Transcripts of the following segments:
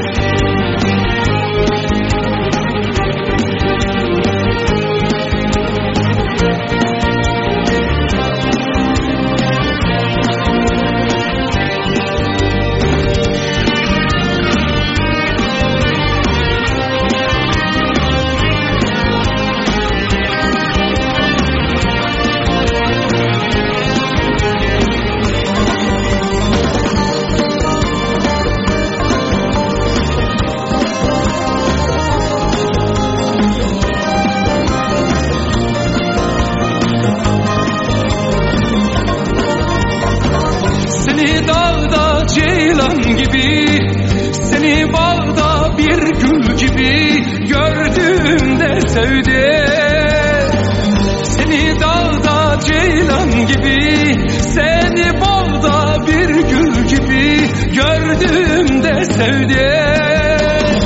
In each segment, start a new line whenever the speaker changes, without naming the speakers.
Seni gibi Seni bağda bir gül gibi Gördüğümde sevdim Seni dağda ceylan gibi Seni bağda bir gül gibi Gördüğümde sevdim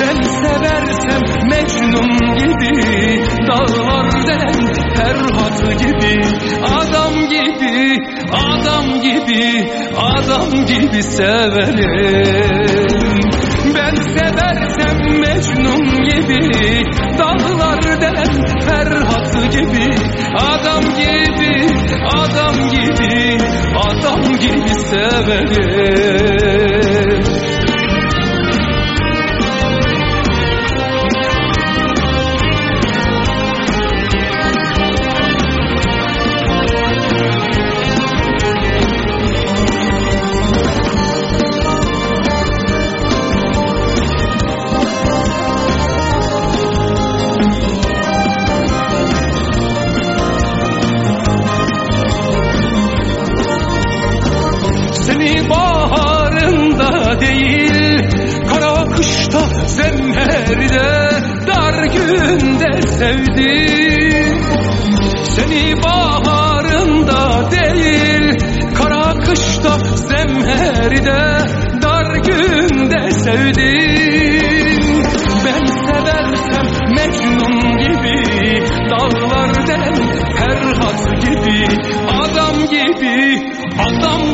Ben seversem Mecnun gibi Dağlar denen Ferhat gibi Adam gibi, adam gibi Adam gibi severim. Ben seversem Mecnun gibi Dağlar denen Ferhat gibi. Adam gibi, adam gibi Adam gibi severim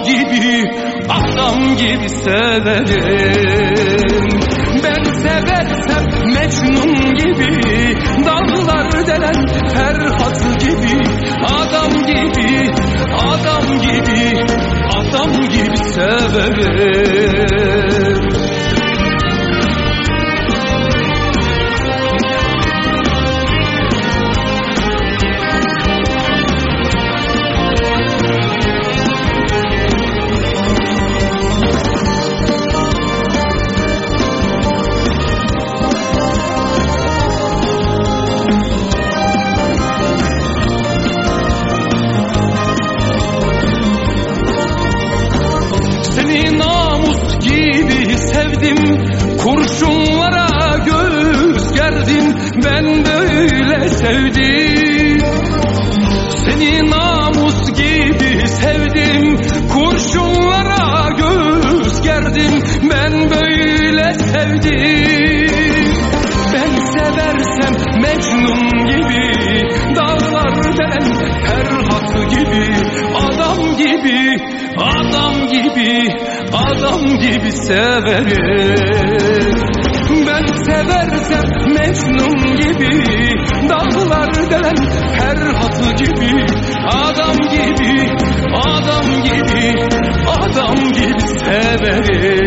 gibi Adam gibi severim. Ben seversem Mecnun gibi Dağlar denen Ferhat gibi Adam gibi Adam gibi Adam gibi severim Ben böyle sevdim. Seni namus gibi sevdim. Kurşunlara göğüs gerdim. Ben böyle sevdim. Ben seversem Mecnun gibi Dağlar denen Ferhat gibi Adam gibi Adam gibi Adam gibi severim Ben seversem Mecnun gibi Dağlar denen Ferhat gibi Adam gibi Adam gibi Adam gibi severim